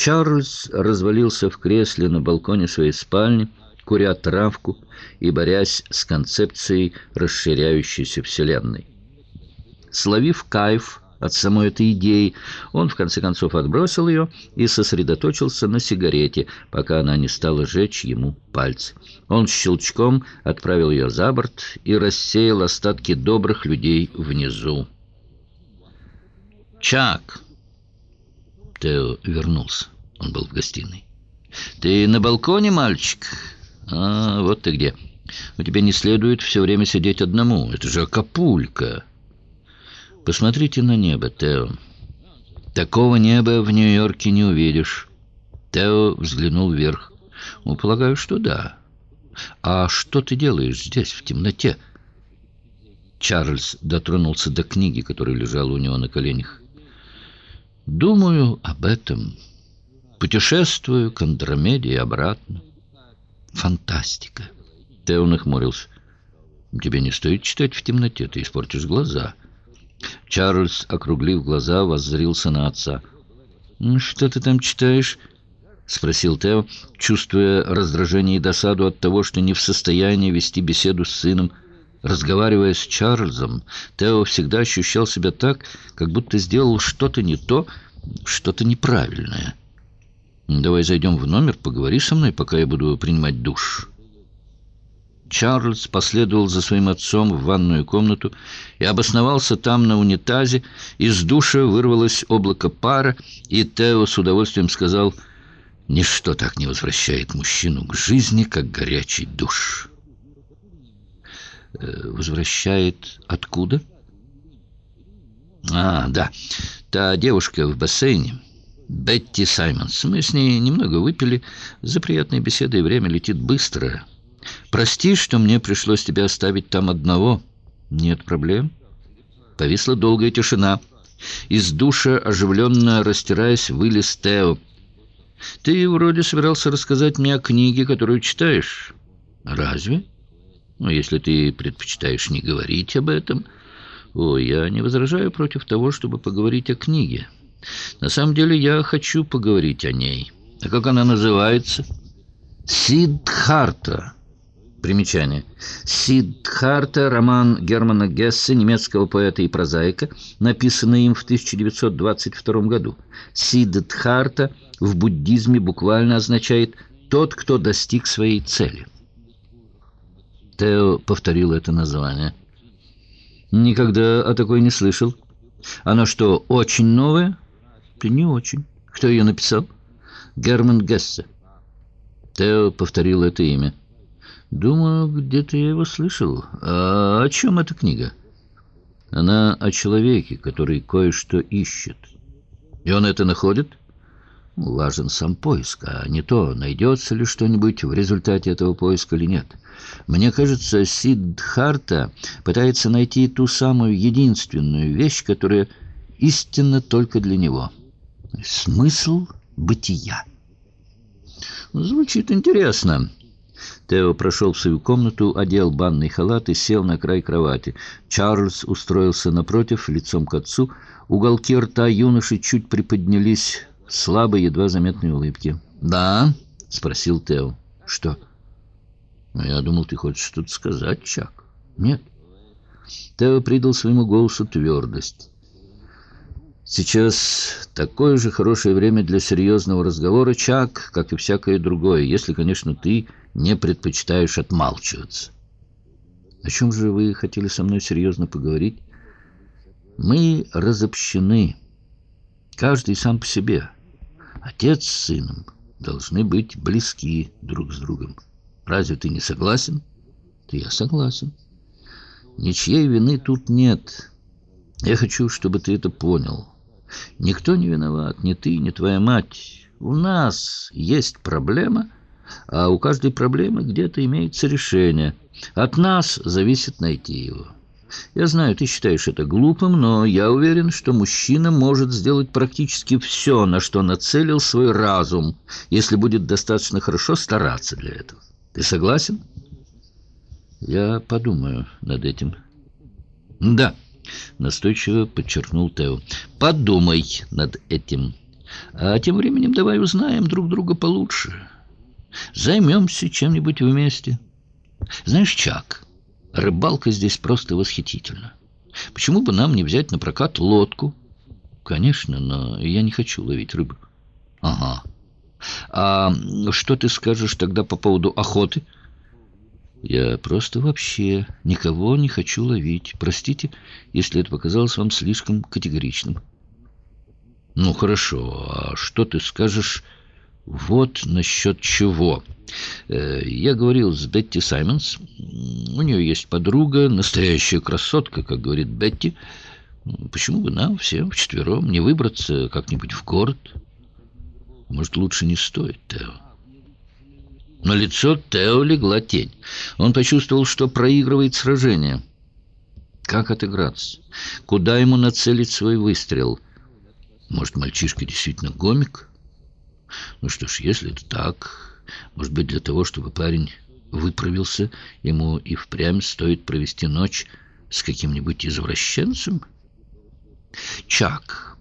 Чарльз развалился в кресле на балконе своей спальни, куря травку и борясь с концепцией расширяющейся Вселенной. Словив кайф от самой этой идеи, он в конце концов отбросил ее и сосредоточился на сигарете, пока она не стала жечь ему пальцы. Он щелчком отправил ее за борт и рассеял остатки добрых людей внизу. «Чак!» Тео вернулся. Он был в гостиной. «Ты на балконе, мальчик?» «А, вот ты где. У тебя не следует все время сидеть одному. Это же Акапулько!» Посмотрите на небо, Тео. Такого неба в Нью-Йорке не увидишь. Тео взглянул вверх. Ну, полагаю, что да. А что ты делаешь здесь, в темноте? Чарльз дотронулся до книги, которая лежала у него на коленях. Думаю об этом. Путешествую к Андромеде и обратно. Фантастика. Тео нахмурился. Тебе не стоит читать в темноте, ты испортишь глаза. — Чарльз, округлив глаза, воззрился на отца. «Ну, «Что ты там читаешь?» — спросил Тео, чувствуя раздражение и досаду от того, что не в состоянии вести беседу с сыном. Разговаривая с Чарльзом, Тео всегда ощущал себя так, как будто сделал что-то не то, что-то неправильное. «Давай зайдем в номер, поговори со мной, пока я буду принимать душ». Чарльз последовал за своим отцом в ванную комнату и обосновался там на унитазе. Из душа вырвалось облако пара, и Тео с удовольствием сказал, «Ничто так не возвращает мужчину к жизни, как горячий душ». «Э, «Возвращает откуда?» «А, да, та девушка в бассейне». Бетти Саймонс. Мы с ней немного выпили. За приятной беседой время летит быстро. Прости, что мне пришлось тебя оставить там одного. Нет проблем. Повисла долгая тишина. Из душа, оживленно растираясь, вылез Тео. Ты вроде собирался рассказать мне о книге, которую читаешь. Разве? Ну, если ты предпочитаешь не говорить об этом... О, я не возражаю против того, чтобы поговорить о книге. На самом деле я хочу поговорить о ней. А как она называется? «Сиддхарта». Примечание. Сиддхарта, роман Германа Гессе, немецкого поэта и прозаика, написанный им в 1922 году. Сиддхарта в буддизме буквально означает «тот, кто достиг своей цели». Тео повторил это название. «Никогда о такой не слышал. Оно что, очень новое?» «Ты не очень. Кто ее написал?» «Герман Гессе». Тео повторил это имя. Думаю, где-то я его слышал. А о чем эта книга? Она о человеке, который кое-что ищет. И он это находит? Важен сам поиск, а не то, найдется ли что-нибудь в результате этого поиска или нет. Мне кажется, Сиддхарта пытается найти ту самую единственную вещь, которая истинна только для него. Смысл бытия. Звучит интересно. Тео прошел в свою комнату, одел банный халат и сел на край кровати. Чарльз устроился напротив, лицом к отцу. Уголки рта юноши чуть приподнялись слабой, едва заметной улыбке. «Да?» — спросил Тео. «Что?» «Ну, я думал, ты хочешь что-то сказать, Чак». «Нет». Тео придал своему голосу твердость. Сейчас такое же хорошее время для серьезного разговора, Чак, как и всякое другое, если, конечно, ты не предпочитаешь отмалчиваться. О чем же вы хотели со мной серьезно поговорить? Мы разобщены, каждый сам по себе. Отец с сыном должны быть близки друг с другом. Разве ты не согласен? Да я согласен. Ничьей вины тут нет. Я хочу, чтобы ты это понял. Никто не виноват, ни ты, ни твоя мать. У нас есть проблема — а у каждой проблемы где-то имеется решение. От нас зависит найти его. Я знаю, ты считаешь это глупым, но я уверен, что мужчина может сделать практически все, на что нацелил свой разум, если будет достаточно хорошо стараться для этого. Ты согласен? Я подумаю над этим. Да, настойчиво подчеркнул Тео. Подумай над этим. А тем временем давай узнаем друг друга получше. Займемся чем-нибудь вместе. Знаешь, Чак, рыбалка здесь просто восхитительна. Почему бы нам не взять на прокат лодку? Конечно, но я не хочу ловить рыбу. Ага. А что ты скажешь тогда по поводу охоты? Я просто вообще никого не хочу ловить. Простите, если это показалось вам слишком категоричным. Ну, хорошо. А что ты скажешь вот насчет чего? Э, я говорил с Бетти Саймонс. У нее есть подруга, настоящая красотка, как говорит Бетти. Почему бы нам всем вчетвером не выбраться как-нибудь в город? Может, лучше не стоит, Тео? На лицо Тео легла тень. Он почувствовал, что проигрывает сражение. Как отыграться? Куда ему нацелить свой выстрел? Может, мальчишка действительно гомик? Ну что ж, если это так, может быть, для того, чтобы парень выправился, ему и впрямь стоит провести ночь с каким-нибудь извращенцем? Чак,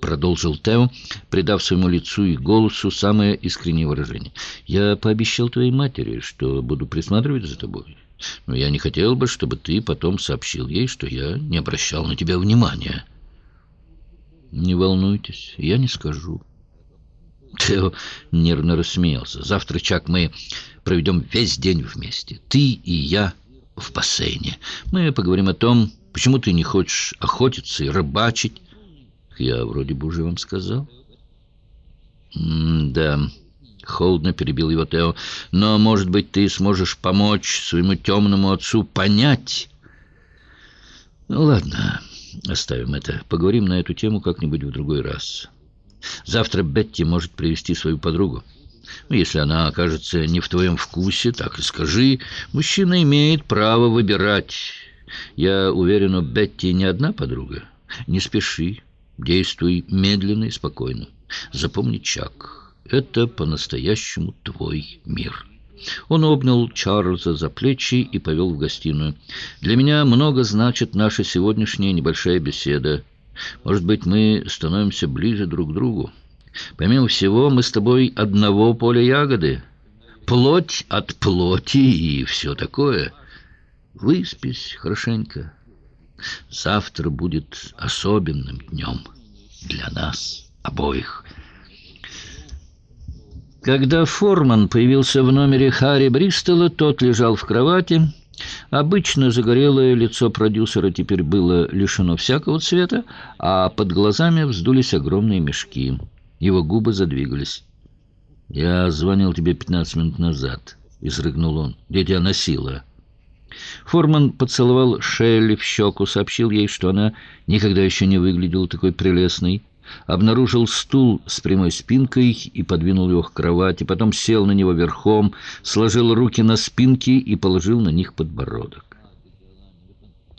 продолжил Тео, придав своему лицу и голосу самое искреннее выражение. Я пообещал твоей матери, что буду присматривать за тобой. Но я не хотел бы, чтобы ты потом сообщил ей, что я не обращал на тебя внимания. Не волнуйтесь, я не скажу. Тео нервно рассмеялся. «Завтра, Чак, мы проведем весь день вместе. Ты и я в бассейне. Мы поговорим о том, почему ты не хочешь охотиться и рыбачить. Я вроде бы уже вам сказал». «Да...» — холодно перебил его Тео. «Но, может быть, ты сможешь помочь своему темному отцу понять...» «Ну, ладно, оставим это. Поговорим на эту тему как-нибудь в другой раз». Завтра Бетти может привести свою подругу. Ну, если она окажется не в твоем вкусе, так и скажи. Мужчина имеет право выбирать. Я уверен, у Бетти не одна подруга. Не спеши, действуй медленно и спокойно. Запомни, Чак, это по-настоящему твой мир». Он обнял Чарльза за плечи и повел в гостиную. «Для меня много значит наша сегодняшняя небольшая беседа. Может быть, мы становимся ближе друг к другу. Помимо всего, мы с тобой одного поля ягоды. Плоть от плоти и все такое. Выспись хорошенько. Завтра будет особенным днем для нас обоих». Когда Форман появился в номере Харри Бристола, тот лежал в кровати, Обычно загорелое лицо продюсера теперь было лишено всякого цвета, а под глазами вздулись огромные мешки. Его губы задвигались. «Я звонил тебе пятнадцать минут назад», — изрыгнул он. «Где тебя носило?» Форман поцеловал Шелли в щеку, сообщил ей, что она никогда еще не выглядела такой прелестной обнаружил стул с прямой спинкой и подвинул его к кровати, потом сел на него верхом, сложил руки на спинке и положил на них подбородок.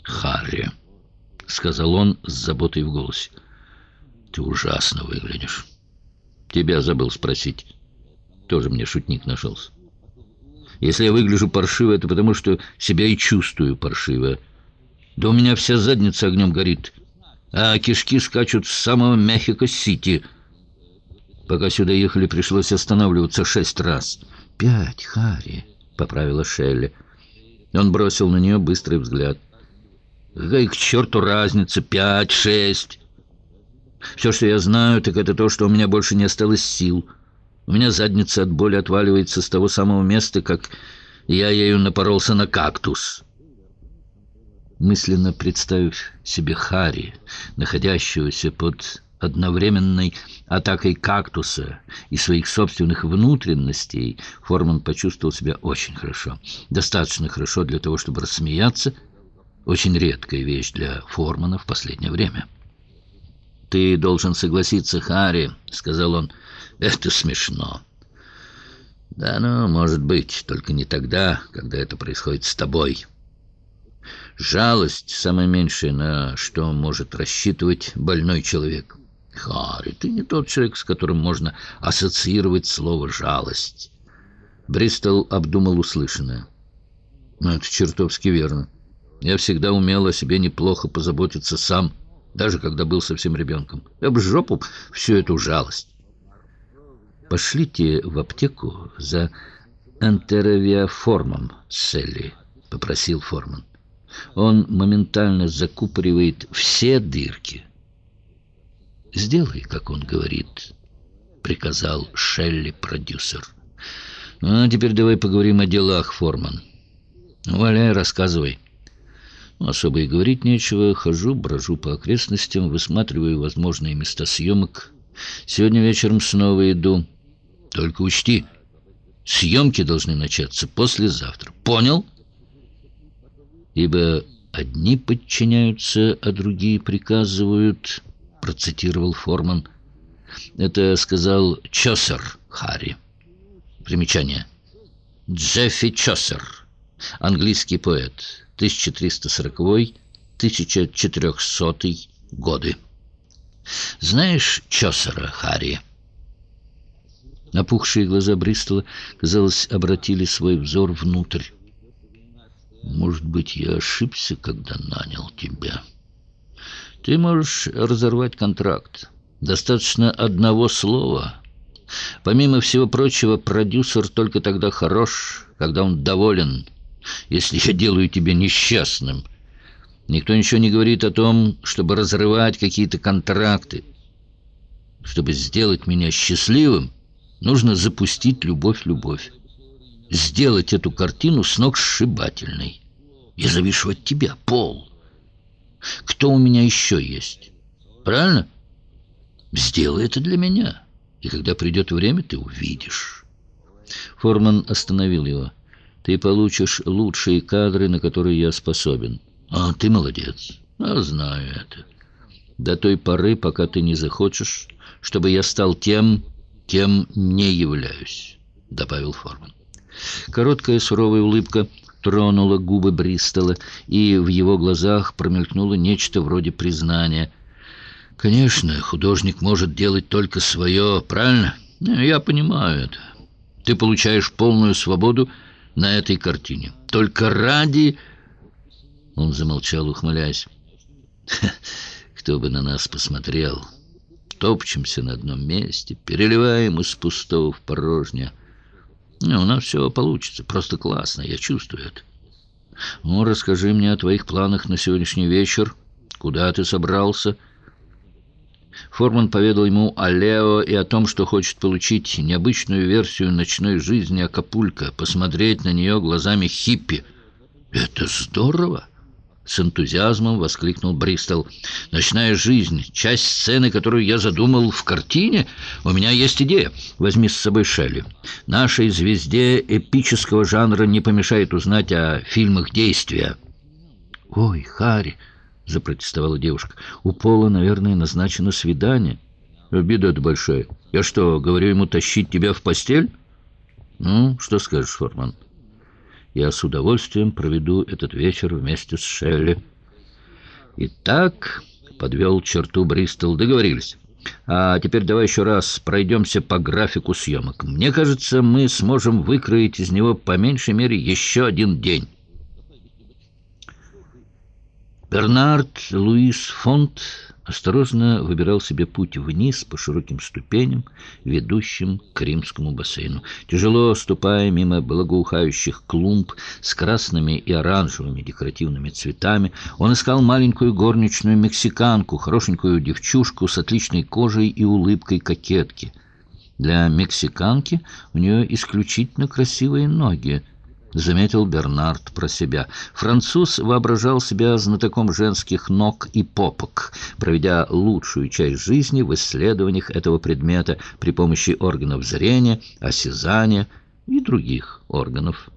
«Харри», — сказал он с заботой в голосе, — «ты ужасно выглядишь. Тебя забыл спросить. Тоже мне шутник нашелся. Если я выгляжу паршиво, это потому, что себя и чувствую паршиво. Да у меня вся задница огнем горит» а кишки скачут с самого Мехико-Сити. Пока сюда ехали, пришлось останавливаться шесть раз. «Пять, Харри», — поправила Шелли. Он бросил на нее быстрый взгляд. «Какая к черту разница? Пять, шесть?» «Все, что я знаю, так это то, что у меня больше не осталось сил. У меня задница от боли отваливается с того самого места, как я ею напоролся на кактус» мысленно представив себе Хари, находящегося под одновременной атакой кактуса и своих собственных внутренностей, Форман почувствовал себя очень хорошо. Достаточно хорошо для того, чтобы рассмеяться. Очень редкая вещь для Формана в последнее время. «Ты должен согласиться, Хари», — сказал он. «Это смешно». «Да, ну, может быть, только не тогда, когда это происходит с тобой». Жалость — самое меньшее, на что может рассчитывать больной человек. Харри, ты не тот человек, с которым можно ассоциировать слово «жалость». Бристол обдумал услышанное. Но это чертовски верно. Я всегда умел о себе неплохо позаботиться сам, даже когда был совсем ребенком. Я бы жопу всю эту жалость. пошлите в аптеку за энтеровиаформом Селли, попросил Форман. Он моментально закупоривает все дырки. «Сделай, как он говорит», — приказал Шелли-продюсер. «Ну, а теперь давай поговорим о делах, Форман. Валяй, рассказывай». Ну, особо и говорить нечего. Хожу, брожу по окрестностям, высматриваю возможные места съемок. Сегодня вечером снова иду. Только учти, съемки должны начаться послезавтра. Понял? Ибо одни подчиняются, а другие приказывают, процитировал Форман. Это сказал Чосер Харри. Примечание. Джеффи Чосер, английский поэт, 1340-1400 годы. Знаешь Чосера, Харри? Напухшие глаза Бристола, казалось, обратили свой взор внутрь. «Может быть, я ошибся, когда нанял тебя. Ты можешь разорвать контракт. Достаточно одного слова. Помимо всего прочего, продюсер только тогда хорош, когда он доволен, если я делаю тебя несчастным. Никто ничего не говорит о том, чтобы разрывать какие-то контракты. Чтобы сделать меня счастливым, нужно запустить любовь-любовь. Сделать эту картину с ног сшибательной. Я завишу от тебя, Пол. Кто у меня еще есть? Правильно? Сделай это для меня. И когда придет время, ты увидишь. Форман остановил его. Ты получишь лучшие кадры, на которые я способен. А ты молодец. Я знаю это. До той поры, пока ты не захочешь, чтобы я стал тем, кем не являюсь, добавил Форман. Короткая суровая улыбка тронула губы Бристола, и в его глазах промелькнуло нечто вроде признания. «Конечно, художник может делать только свое, правильно? Я понимаю это. Ты получаешь полную свободу на этой картине. Только ради...» Он замолчал, ухмыляясь. «Кто бы на нас посмотрел? Топчемся на одном месте, переливаем из пустого в порожнее». У нас все получится. Просто классно, я чувствую это. Ну, расскажи мне о твоих планах на сегодняшний вечер. Куда ты собрался?» Форман поведал ему о Лео и о том, что хочет получить необычную версию ночной жизни Акапулько, посмотреть на нее глазами хиппи. «Это здорово!» С энтузиазмом воскликнул Бристол. «Ночная жизнь, часть сцены, которую я задумал в картине. У меня есть идея. Возьми с собой Шелли. Нашей звезде эпического жанра не помешает узнать о фильмах действия». «Ой, Харри!» — запротестовала девушка. «У Пола, наверное, назначено свидание». «Беда-то большая. Я что, говорю ему тащить тебя в постель?» «Ну, что скажешь, Форман?» Я с удовольствием проведу этот вечер вместе с Шелли. Итак, подвел черту Бристол, договорились. А теперь давай еще раз пройдемся по графику съемок. Мне кажется, мы сможем выкроить из него по меньшей мере еще один день. Бернард Луис Фонт осторожно выбирал себе путь вниз по широким ступеням, ведущим к римскому бассейну. Тяжело ступая мимо благоухающих клумб с красными и оранжевыми декоративными цветами, он искал маленькую горничную мексиканку, хорошенькую девчушку с отличной кожей и улыбкой кокетки. Для мексиканки у нее исключительно красивые ноги —— заметил Бернард про себя. Француз воображал себя знатоком женских ног и попок, проведя лучшую часть жизни в исследованиях этого предмета при помощи органов зрения, осязания и других органов.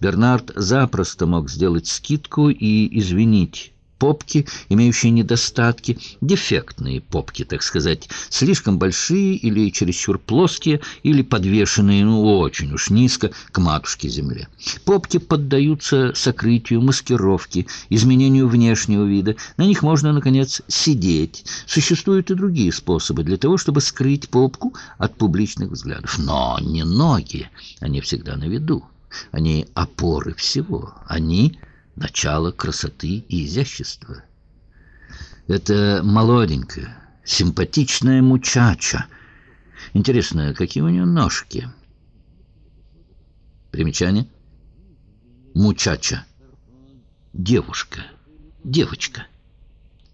Бернард запросто мог сделать скидку и извинить попки, имеющие недостатки, дефектные попки, так сказать, слишком большие или чересчур плоские, или подвешенные, ну, очень уж низко к матушке-земле. Попки поддаются сокрытию, маскировке, изменению внешнего вида. На них можно, наконец, сидеть. Существуют и другие способы для того, чтобы скрыть попку от публичных взглядов. Но не ноги. Они всегда на виду. Они опоры всего. Они начало красоты и изящества. Это молоденькая, симпатичная мучача, Интересно, какие у нее ножки? Примечание. Мучача. Девушка. Девочка.